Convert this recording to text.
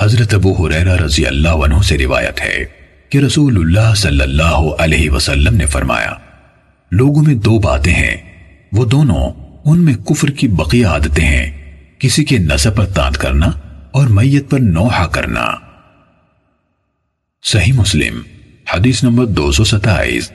حضرت ابو حریرہ رضی اللہ عنہ سے روایت ہے کہ رسول اللہ صلی اللہ علیہ وسلم نے فرمایا، لوگوں میں دو باتیں ہیں۔ وہ دونوں ان میں کفر کی بقی عادتیں ہیں۔ کسی کے نصب پر تانت کرنا اور میت پر نوحہ کرنا۔ صحیح مسلم، حدیث نمبر دو سو ستائیس۔